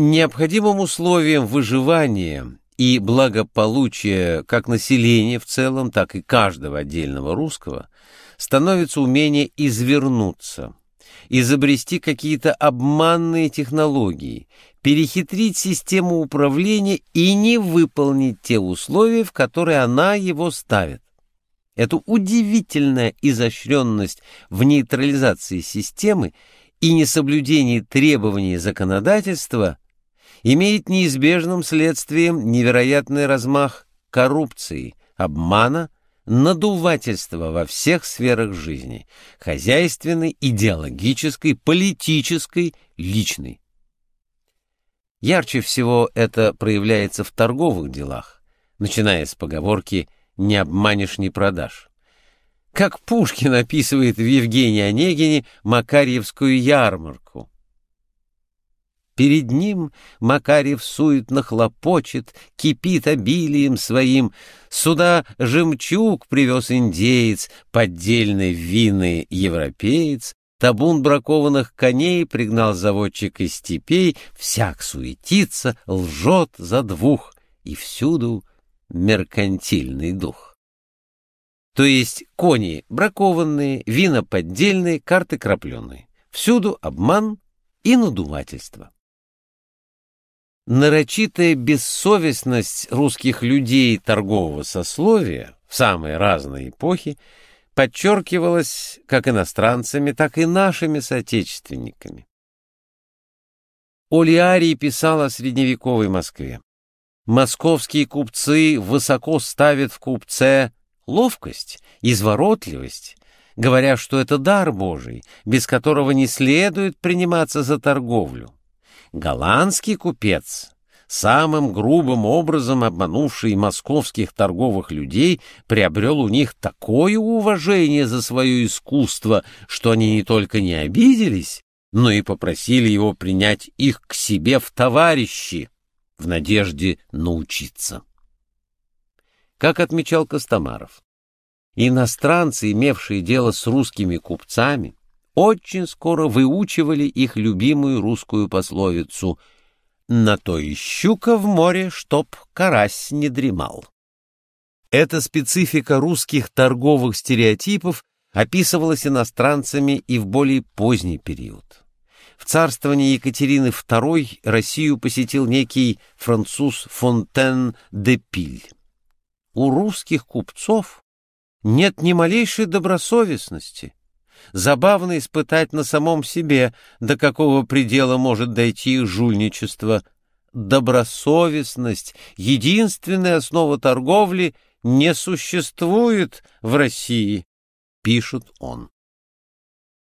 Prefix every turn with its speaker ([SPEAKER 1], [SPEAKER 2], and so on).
[SPEAKER 1] Необходимым условием выживания и благополучия как населения в целом, так и каждого отдельного русского становится умение извернуться, изобрести какие-то обманные технологии, перехитрить систему управления и не выполнить те условия, в которые она его ставит. Эту удивительная изощренность в нейтрализации системы и несоблюдении требований законодательства имеет неизбежным следствием невероятный размах коррупции, обмана, надувательства во всех сферах жизни – хозяйственной, идеологической, политической, личной. Ярче всего это проявляется в торговых делах, начиная с поговорки «не обманешь, не продашь». Как Пушкин описывает в Евгении Онегине Макарьевскую ярмарку. Перед ним Макарьев суетно хлопочет, кипит обилием своим. Сюда жемчуг привез индеец, поддельный винный европеец, Табун бракованных коней пригнал заводчик из степей, всяк суетится, лжет за двух, и всюду меркантильный дух. То есть кони бракованные, вина поддельные, карты крапленые. Всюду обман и надувательство. Нарочитая бессовестность русских людей торгового сословия в самые разные эпохи подчеркивалось как иностранцами, так и нашими соотечественниками. Олиарий писал о средневековой Москве. Московские купцы высоко ставят в купце ловкость, изворотливость, говоря, что это дар Божий, без которого не следует приниматься за торговлю. Голландский купец самым грубым образом обманувший московских торговых людей, приобрел у них такое уважение за свое искусство, что они не только не обиделись, но и попросили его принять их к себе в товарищи, в надежде научиться. Как отмечал Костомаров, иностранцы, имевшие дело с русскими купцами, очень скоро выучивали их любимую русскую пословицу — на то и щука в море, чтоб карась не дремал. Эта специфика русских торговых стереотипов описывалась иностранцами и в более поздний период. В царствовании Екатерины II Россию посетил некий француз Фонтен де Пиль. У русских купцов нет ни малейшей добросовестности, Забавно испытать на самом себе, до какого предела может дойти жульничество. Добросовестность, единственная основа торговли, не существует в России, пишет он.